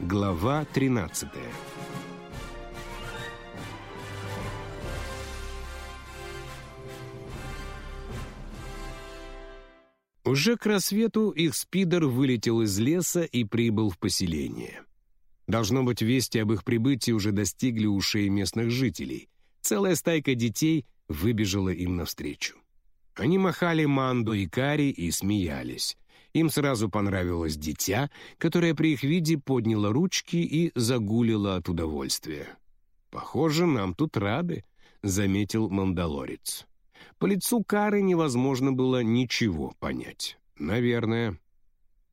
Глава 13 Уже к рассвету их спидер вылетел из леса и прибыл в поселение. Должно быть, вести об их прибытии уже достигли ушей местных жителей. Целая стайка детей выбежала им навстречу. Они махали Манду и Кари и смеялись. Им сразу понравилось дитя, которое при их виде подняло ручки и загулило от удовольствия. «Похоже, нам тут рады», — заметил мандалорец. По лицу Кары невозможно было ничего понять. Наверное.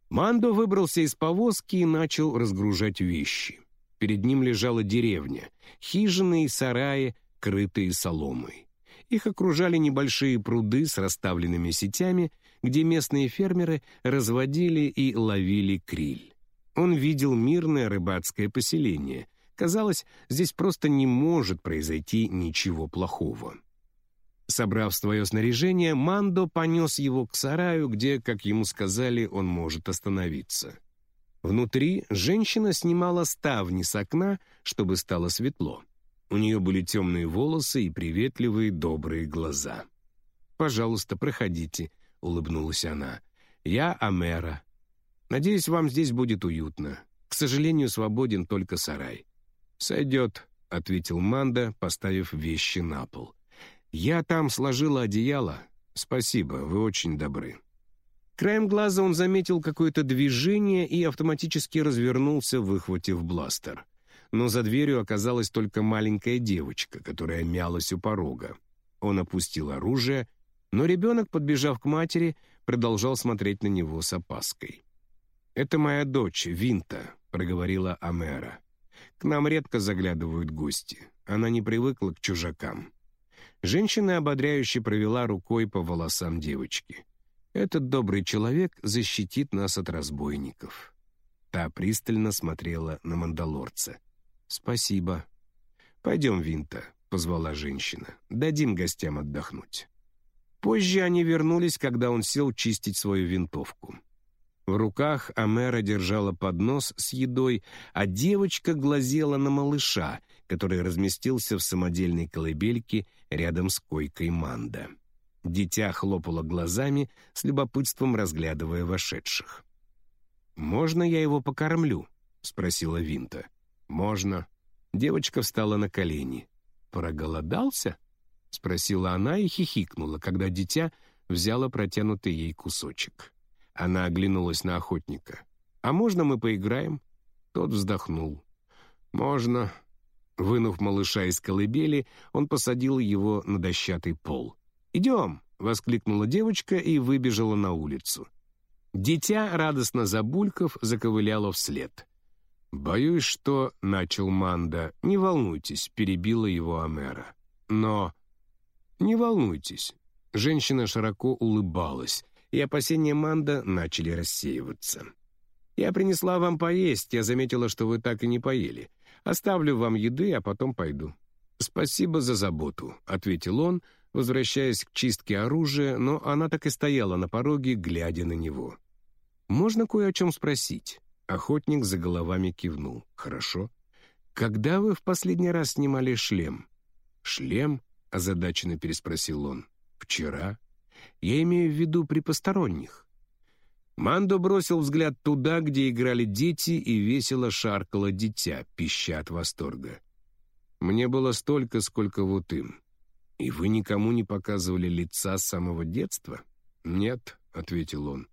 Мандо выбрался из повозки и начал разгружать вещи. Перед ним лежала деревня, хижины и сараи, крытые соломой. Их окружали небольшие пруды с расставленными сетями, где местные фермеры разводили и ловили криль. Он видел мирное рыбацкое поселение. Казалось, здесь просто не может произойти ничего плохого. Собрав свое снаряжение, Мандо понес его к сараю, где, как ему сказали, он может остановиться. Внутри женщина снимала ставни с окна, чтобы стало светло. У нее были темные волосы и приветливые добрые глаза. «Пожалуйста, проходите», — улыбнулась она. «Я Амера. Надеюсь, вам здесь будет уютно. К сожалению, свободен только сарай». «Сойдет», — ответил Манда, поставив вещи на пол. «Я там сложила одеяло. Спасибо, вы очень добры». Краем глаза он заметил какое-то движение и автоматически развернулся, выхватив бластер. Но за дверью оказалась только маленькая девочка, которая мялась у порога. Он опустил оружие, но ребенок, подбежав к матери, продолжал смотреть на него с опаской. «Это моя дочь, Винта», — проговорила Амера. «К нам редко заглядывают гости. Она не привыкла к чужакам. Женщина ободряюще провела рукой по волосам девочки. «Этот добрый человек защитит нас от разбойников». Та пристально смотрела на мандалорца. «Спасибо». «Пойдем, Винта», — позвала женщина. «Дадим гостям отдохнуть». Позже они вернулись, когда он сел чистить свою винтовку. В руках Амера держала поднос с едой, а девочка глазела на малыша, который разместился в самодельной колыбельке рядом с койкой Манда. Дитя хлопало глазами, с любопытством разглядывая вошедших. «Можно я его покормлю?» — спросила Винта. «Можно». Девочка встала на колени. «Проголодался?» — спросила она и хихикнула, когда дитя взяло протянутый ей кусочек. Она оглянулась на охотника. «А можно мы поиграем?» Тот вздохнул. «Можно», Вынув малыша из колыбели, он посадил его на дощатый пол. «Идем!» — воскликнула девочка и выбежала на улицу. Дитя, радостно забульков, заковыляло вслед. «Боюсь, что...» — начал Манда. «Не волнуйтесь», — перебила его Амера. «Но...» «Не волнуйтесь». Женщина широко улыбалась, и опасения Манда начали рассеиваться. «Я принесла вам поесть, я заметила, что вы так и не поели. Оставлю вам еды, а потом пойду». «Спасибо за заботу», — ответил он, возвращаясь к чистке оружия, но она так и стояла на пороге, глядя на него. «Можно кое о чем спросить?» Охотник за головами кивнул. «Хорошо. Когда вы в последний раз снимали шлем?» «Шлем?» — озадаченно переспросил он. «Вчера. Я имею в виду при посторонних». Мандо бросил взгляд туда, где играли дети, и весело шаркало дитя, пища от восторга. «Мне было столько, сколько вот им. И вы никому не показывали лица с самого детства?» «Нет», — ответил он.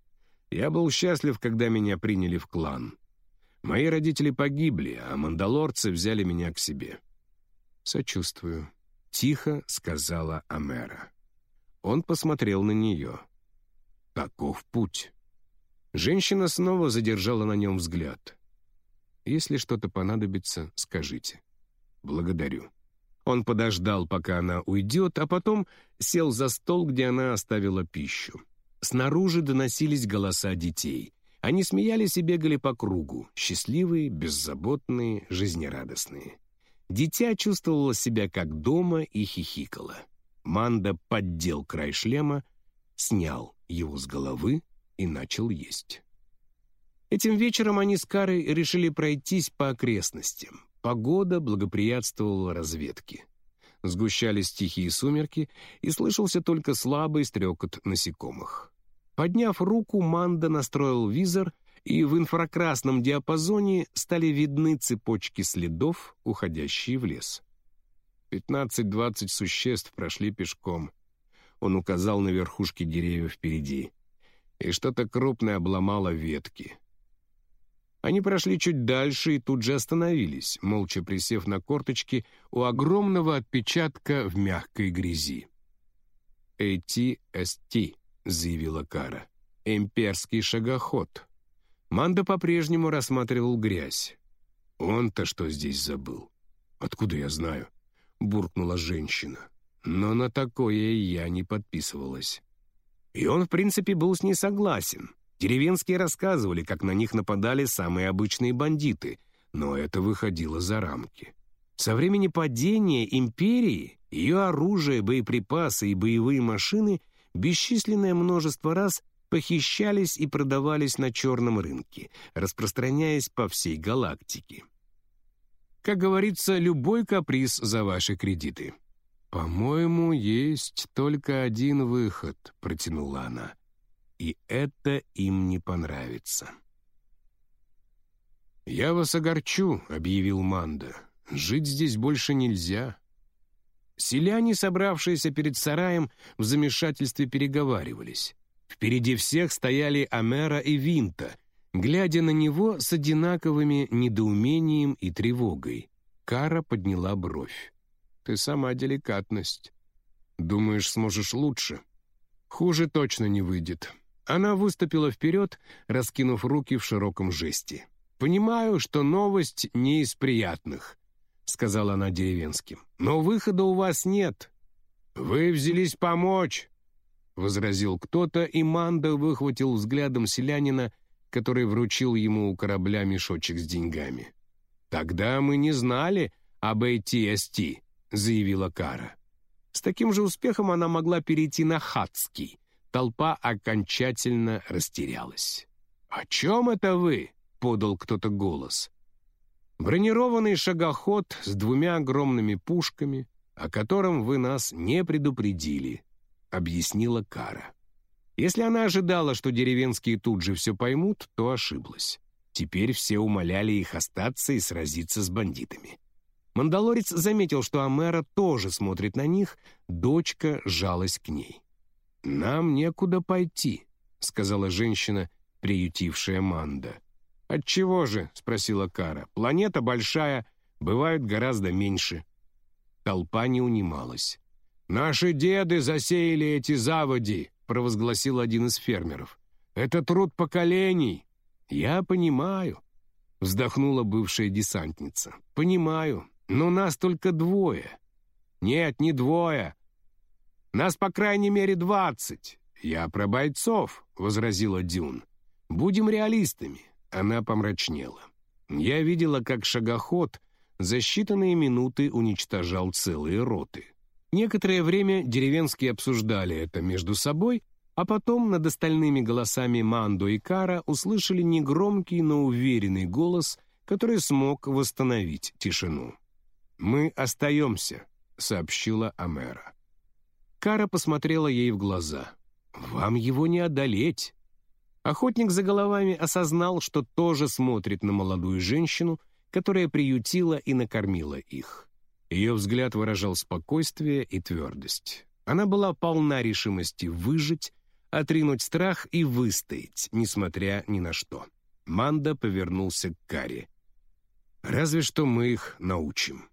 «Я был счастлив, когда меня приняли в клан. Мои родители погибли, а мандалорцы взяли меня к себе». «Сочувствую», — тихо сказала Амера. Он посмотрел на нее. «Таков путь». Женщина снова задержала на нем взгляд. «Если что-то понадобится, скажите». «Благодарю». Он подождал, пока она уйдет, а потом сел за стол, где она оставила пищу. Снаружи доносились голоса детей. Они смеялись и бегали по кругу, счастливые, беззаботные, жизнерадостные. Дитя чувствовало себя как дома и хихикало. Манда поддел край шлема, снял его с головы, и начал есть. Этим вечером они с Карой решили пройтись по окрестностям. Погода благоприятствовала разведке. Сгущались тихие сумерки, и слышался только слабый стрекот насекомых. Подняв руку, Манда настроил визор, и в инфракрасном диапазоне стали видны цепочки следов, уходящие в лес. Пятнадцать-двадцать существ прошли пешком. Он указал на верхушки деревьев впереди. И что-то крупное обломало ветки. Они прошли чуть дальше и тут же остановились, молча присев на корточки у огромного отпечатка в мягкой грязи. «ATST», — заявила Кара. «Имперский шагоход». Манда по-прежнему рассматривал грязь. «Он-то что здесь забыл?» «Откуда я знаю?» — буркнула женщина. Но на такое я не подписывалась. И он, в принципе, был с ней согласен. Деревенские рассказывали, как на них нападали самые обычные бандиты, но это выходило за рамки. Со времени падения империи ее оружие, боеприпасы и боевые машины бесчисленное множество раз похищались и продавались на черном рынке, распространяясь по всей галактике. Как говорится, любой каприз за ваши кредиты. «По-моему, есть только один выход», — протянула она и это им не понравится. «Я вас огорчу», — объявил Манда. «Жить здесь больше нельзя». Селяне, собравшиеся перед сараем, в замешательстве переговаривались. Впереди всех стояли Амера и Винта, глядя на него с одинаковыми недоумением и тревогой. Кара подняла бровь. «Ты сама деликатность. Думаешь, сможешь лучше?» «Хуже точно не выйдет. Она выступила вперед, раскинув руки в широком жесте. «Понимаю, что новость не из приятных», — сказала она деревенским. «Но выхода у вас нет. Вы взялись помочь», — возразил кто-то, и Манда выхватил взглядом селянина, который вручил ему у корабля мешочек с деньгами. «Тогда мы не знали об ATST», — заявила Кара. С таким же успехом она могла перейти на хатский, Толпа окончательно растерялась. «О чем это вы?» — подал кто-то голос. «Бронированный шагоход с двумя огромными пушками, о котором вы нас не предупредили», — объяснила Кара. Если она ожидала, что деревенские тут же все поймут, то ошиблась. Теперь все умоляли их остаться и сразиться с бандитами. Мандалорец заметил, что Амера тоже смотрит на них, дочка жалась к ней. «Нам некуда пойти», — сказала женщина, приютившая Манда. «Отчего же?» — спросила Кара. «Планета большая, бывают гораздо меньше». Толпа не унималась. «Наши деды засеяли эти заводи», — провозгласил один из фермеров. «Это труд поколений». «Я понимаю», — вздохнула бывшая десантница. «Понимаю, но нас только двое». «Нет, не двое», нас, по крайней мере, двадцать. Я про бойцов», — возразила Дюн. «Будем реалистами». Она помрачнела. Я видела, как шагоход за считанные минуты уничтожал целые роты. Некоторое время деревенские обсуждали это между собой, а потом над остальными голосами Мандо и Кара услышали негромкий, но уверенный голос, который смог восстановить тишину. «Мы остаемся», — сообщила Амера. Кара посмотрела ей в глаза. «Вам его не одолеть». Охотник за головами осознал, что тоже смотрит на молодую женщину, которая приютила и накормила их. Ее взгляд выражал спокойствие и твердость. Она была полна решимости выжить, отринуть страх и выстоять, несмотря ни на что. Манда повернулся к Каре. «Разве что мы их научим».